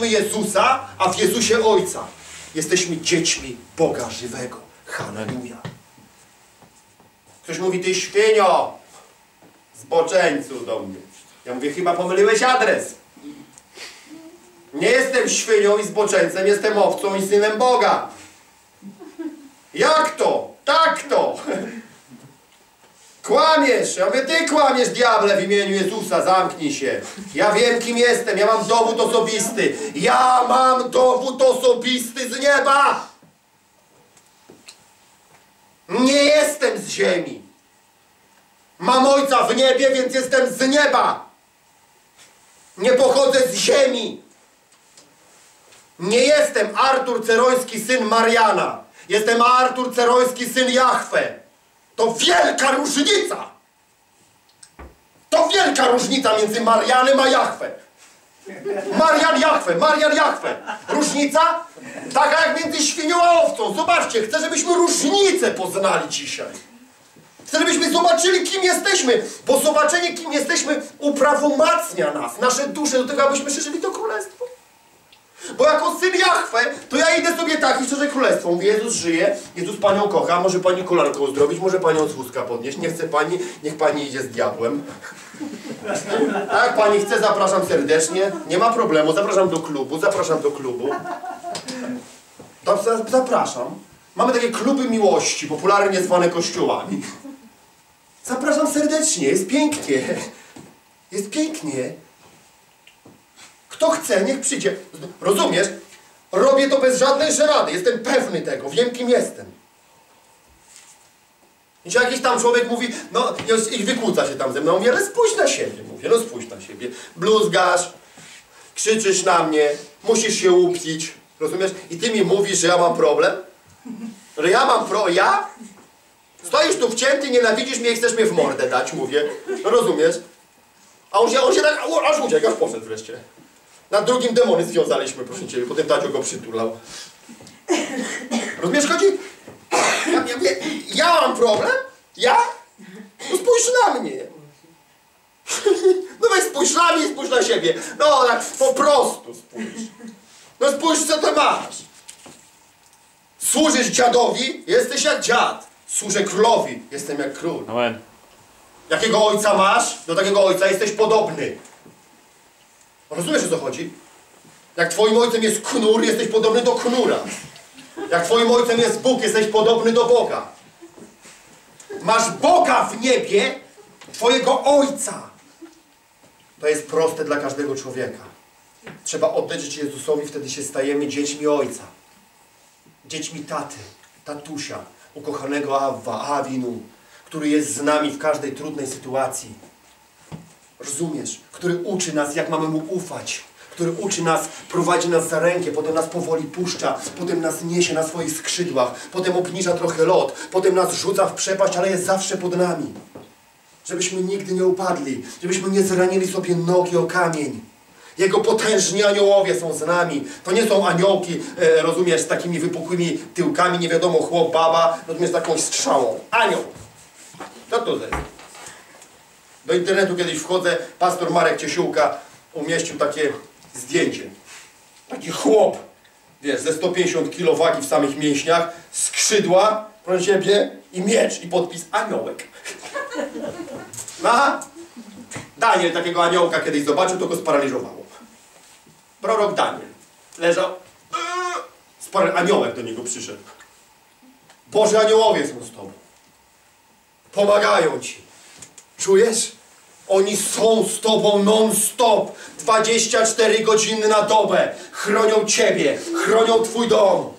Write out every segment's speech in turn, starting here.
Przyjęliśmy Jezusa, a w Jezusie Ojca. Jesteśmy dziećmi Boga żywego. Halleluja. Ktoś mówi, ty świnio, zboczeńcu do mnie. Ja mówię, chyba pomyliłeś adres. Nie jestem świnią i zboczeńcem, jestem owcą i synem Boga. Jak to? Tak to. Kłamiesz! Ja mówię, ty kłamiesz, diable, w imieniu Jezusa, zamknij się. Ja wiem, kim jestem, ja mam dowód osobisty. Ja mam dowód osobisty z nieba! Nie jestem z ziemi. Mam ojca w niebie, więc jestem z nieba. Nie pochodzę z ziemi. Nie jestem Artur Ceroński, syn Mariana. Jestem Artur Ceroński, syn Jahwe. To wielka różnica! To wielka różnica między Marianem a Jachwę. Marian Jachwę, Marian Jachwę. Różnica? Taka jak między świnią a owcą. Zobaczcie, chcę, żebyśmy różnicę poznali dzisiaj. Chcę, żebyśmy zobaczyli, kim jesteśmy, bo zobaczenie, kim jesteśmy, uprawomacnia nas, nasze dusze do tego, abyśmy szerzyli to królestwo. Bo jako syn Jachwę, to ja idę sobie tak i szczerze królestwo. Mówię, Jezus żyje, Jezus Panią kocha, może Pani kolankę uzdrowić, może Panią z wózka podnieść, nie chce Pani, niech Pani idzie z diabłem. A jak Pani chce, zapraszam serdecznie, nie ma problemu, zapraszam do klubu, zapraszam do klubu. Zapraszam. Mamy takie kluby miłości, popularnie zwane kościołami. Zapraszam serdecznie, jest pięknie. Jest pięknie. Kto chce, niech przyjdzie. Rozumiesz? Robię to bez żadnej żerady. Jestem pewny tego. Wiem, kim jestem. I jakiś tam człowiek mówi, no i- wykłóca się tam ze mną. Mówię, ale spójrz na siebie. Mówię, no spójrz na siebie. Bluzgasz, krzyczysz na mnie, musisz się upcić. Rozumiesz? I ty mi mówisz, że ja mam problem? Że ja mam pro... Ja? Stoisz tu wcięty, nienawidzisz mnie i chcesz mnie w mordę dać, mówię. Rozumiesz? A on się, on się tak, aż uciekł, aż poszedł wreszcie. Na drugim demony związaliśmy, proszę Ciebie, potem Tacio go przytulał. Rozumiesz, chodzi? Ja, ja, ja, ja mam problem? Ja? No spójrz na mnie. No weź spójrz na mnie, spójrz na siebie. No tak po prostu spójrz. No spójrz, co ty masz. Służysz dziadowi, jesteś jak dziad. Służę królowi, jestem jak król. Amen. Jakiego ojca masz, do takiego ojca jesteś podobny. Rozumiesz o co chodzi? Jak twoim ojcem jest knur, jesteś podobny do knura. Jak twoim ojcem jest Bóg, jesteś podobny do Boga. Masz Boga w niebie, twojego ojca. To jest proste dla każdego człowieka. Trzeba oddać Jezusowi, wtedy się stajemy dziećmi ojca. Dziećmi taty, tatusia, ukochanego Awwa, Awinu, który jest z nami w każdej trudnej sytuacji. Rozumiesz? Który uczy nas, jak mamy mu ufać. Który uczy nas, prowadzi nas za rękę, potem nas powoli puszcza, potem nas niesie na swoich skrzydłach, potem obniża trochę lot, potem nas rzuca w przepaść, ale jest zawsze pod nami. Żebyśmy nigdy nie upadli, żebyśmy nie zranili sobie nogi o kamień. Jego potężni aniołowie są z nami. To nie są aniołki, e, rozumiesz, z takimi wypukłymi tyłkami, nie wiadomo, chłop, baba, rozumiesz, z taką strzałą. Anioł. Co to jest? Do internetu kiedyś wchodzę, pastor Marek Ciesiółka umieścił takie zdjęcie. Taki chłop, wiesz, ze 150 kg wagi w samych mięśniach, skrzydła, proszę Ciebie, i miecz, i podpis aniołek. No, Daniel takiego aniołka kiedyś zobaczył, to go sparaliżowało. Prorok Daniel leżał, spara- aniołek do niego przyszedł. Boże aniołowie są z Tobą. Pomagają Ci. Czujesz? Oni są z Tobą non-stop. 24 godziny na dobę. Chronią Ciebie. Chronią Twój dom.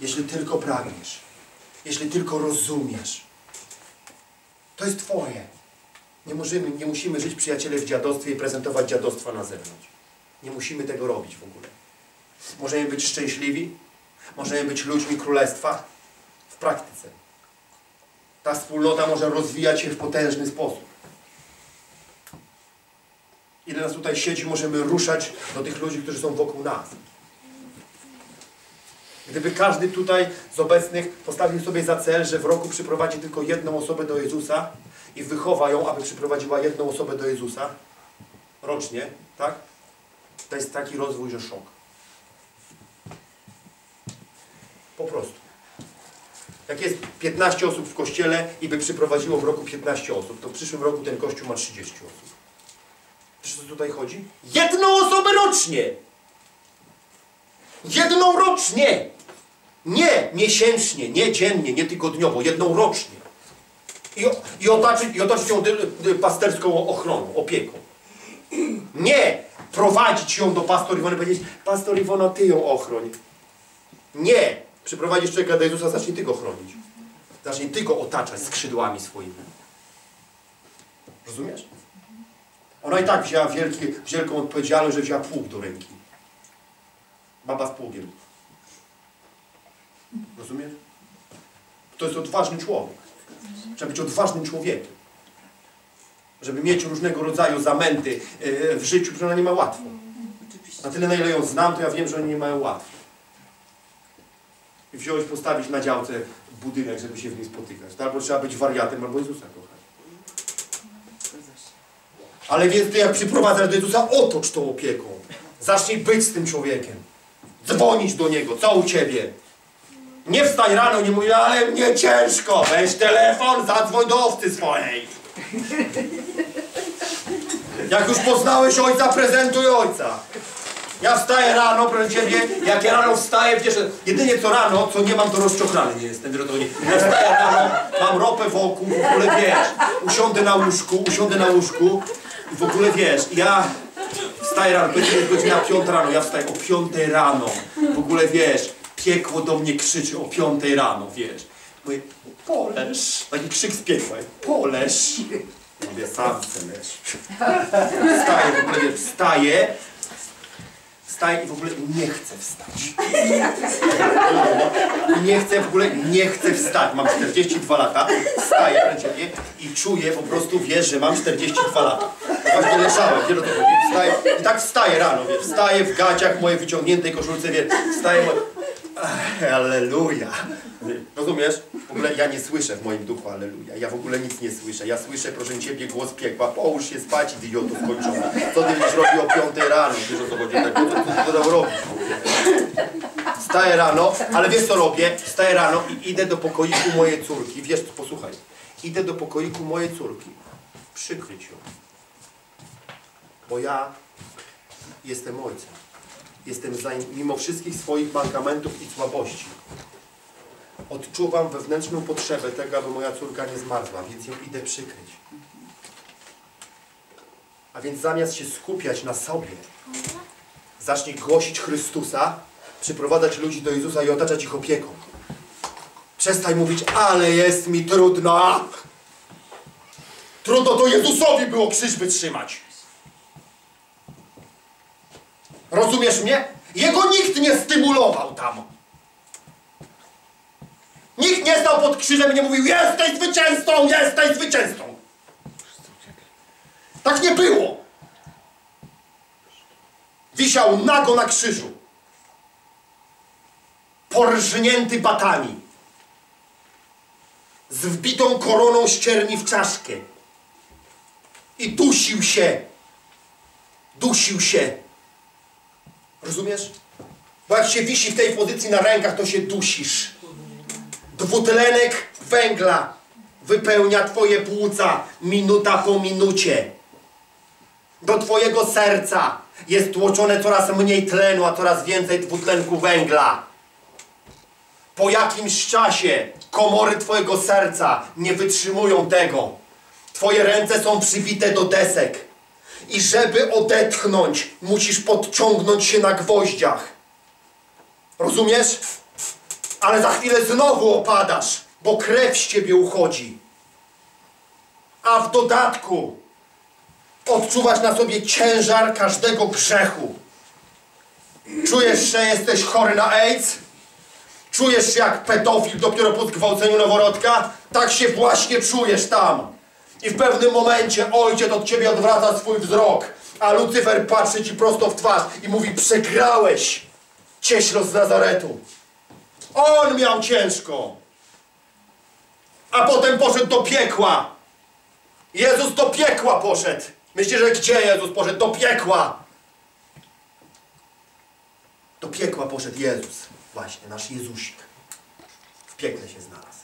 Jeśli tylko pragniesz. Jeśli tylko rozumiesz. To jest Twoje. Nie, możemy, nie musimy żyć, przyjaciele, w dziadostwie i prezentować dziadostwa na zewnątrz. Nie musimy tego robić w ogóle. Możemy być szczęśliwi. Możemy być ludźmi królestwa w praktyce. Ta wspólnota może rozwijać się w potężny sposób. Ile nas tutaj siedzi, możemy ruszać do tych ludzi, którzy są wokół nas. Gdyby każdy tutaj z obecnych postawił sobie za cel, że w roku przyprowadzi tylko jedną osobę do Jezusa i wychowa ją, aby przyprowadziła jedną osobę do Jezusa rocznie, Tak? To jest taki rozwój, że szok. Po prostu. Jak jest 15 osób w kościele i by przyprowadziło w roku 15 osób, to w przyszłym roku ten kościół ma 30 osób. Wiesz co tutaj chodzi? Jedną osobę rocznie! Jedną rocznie! Nie miesięcznie, nie dziennie, nie tygodniowo, jedną rocznie. I, i, otaczyć, i otaczyć ją dy, dy, pasterską ochroną, opieką. Nie prowadzić ją do pastor Iwony i powiedzieć, pastor Iwono, ty ją ochroń. Nie. Przyprowadzisz człowieka do Jezusa, zacznij ty go chronić. Zacznij ty go otaczać skrzydłami swoimi. Rozumiesz? Ona i tak wzięła wielki, wielką odpowiedzialność, że wzięła pług do ręki. Baba z pługiem. Rozumiesz? To jest odważny człowiek. Trzeba być odważnym człowiekiem. Żeby mieć różnego rodzaju zamęty e, w życiu, że ona nie ma łatwo. Na tyle, na ile ją znam, to ja wiem, że oni nie mają łatwo. I wziąłeś postawić na działce budynek, żeby się w nim spotykać. To albo trzeba być wariatem, albo Jezusa kochać. Ale więc ty jak przyprowadzasz do Jezusa, otocz tą opieką. Zacznij być z tym człowiekiem. Dzwonić do Niego. Co u Ciebie? Nie wstań rano, nie mój, ale mnie ciężko. Weź telefon, zadzwoń do owcy swojej. Jak już poznałeś ojca, prezentuj ojca. Ja wstaję rano, proszę Ciebie, jak ja rano wstaję, wiesz, jedynie co rano, co nie mam, to rozczochrany nie jestem, wiesz o co chodzi. Ja wstaję rano, mam ropę wokół, w ogóle wiesz, usiądę na łóżku, usiądę na łóżku i w ogóle wiesz, ja wstaję rano, będzie jest godzina piąta rano, ja wstaję o piątej rano, w ogóle wiesz, piekło do mnie krzyczy o piątej rano, wiesz. Mówię, poleż, taki krzyk z piekła, poleż. Mówię, sam chcę leż. Wstaję, w ogóle wstaję, wstaję i w ogóle nie chcę wstać. Nie chcę, w ogóle nie chcę wstać. Mam 42 lata, wstaję na ciebie i czuję po prostu, wiesz, że mam 42 lata. Właśnie leżałem, wiesz o co chodzi. Wstaję, I tak wstaję rano, wiesz, wstaję w gaciach mojej wyciągniętej koszulce, wiesz, wstaję, mo... Ach, Alleluja. Rozumiesz? W ogóle ja nie słyszę w moim duchu Alleluja. Ja w ogóle nic nie słyszę. Ja słyszę, proszę Ciebie, głos piekła. Połóż się spać, idiotów kończony. Co Ty będziesz robił o piątej rano? Wiesz o co chodzi? Tak, co Ty tam robisz? Wstaję rano, ale wiesz co robię? Wstaję rano i idę do pokoiku mojej córki. Wiesz, posłuchaj. Idę do pokoiku mojej córki. Przykryć ją. Bo ja jestem ojcem. Jestem za, mimo wszystkich swoich mankamentów i słabości. Odczuwam wewnętrzną potrzebę tego, aby moja córka nie zmarzła, więc ją idę przykryć. A więc zamiast się skupiać na sobie, zacznij głosić Chrystusa, przyprowadzać ludzi do Jezusa i otaczać ich opieką. Przestań mówić, ale jest mi trudno. Trudno to Jezusowi było krzyż wytrzymać. Rozumiesz mnie? Jego nikt nie stymulował tam. Nikt nie stał pod krzyżem i nie mówił jesteś zwycięzcą, jesteś zwycięzcą. Tak nie było. Wisiał nago na krzyżu. Porżnięty batami. Z wbitą koroną ścierni w czaszkę. I dusił się. Dusił się. Rozumiesz? Bo jak się wisi w tej pozycji na rękach, to się dusisz. Dwutlenek węgla wypełnia twoje płuca minuta po minucie. Do twojego serca jest tłoczone coraz mniej tlenu, a coraz więcej dwutlenku węgla. Po jakimś czasie komory twojego serca nie wytrzymują tego. Twoje ręce są przybite do desek. I żeby odetchnąć, musisz podciągnąć się na gwoździach. Rozumiesz? Ale za chwilę znowu opadasz, bo krew z ciebie uchodzi. A w dodatku odczuwasz na sobie ciężar każdego grzechu. Czujesz, że jesteś chory na AIDS? Czujesz się jak pedofil dopiero po zgwałceniu noworodka? Tak się właśnie czujesz tam. I w pewnym momencie ojciec od ciebie odwraca swój wzrok, a Lucyfer patrzy ci prosto w twarz i mówi, przegrałeś, cieślo z Nazaretu. On miał ciężko. A potem poszedł do piekła. Jezus do piekła poszedł. Myślisz, że gdzie Jezus poszedł? Do piekła. Do piekła poszedł Jezus. Właśnie, nasz Jezusik. W piekle się znalazł.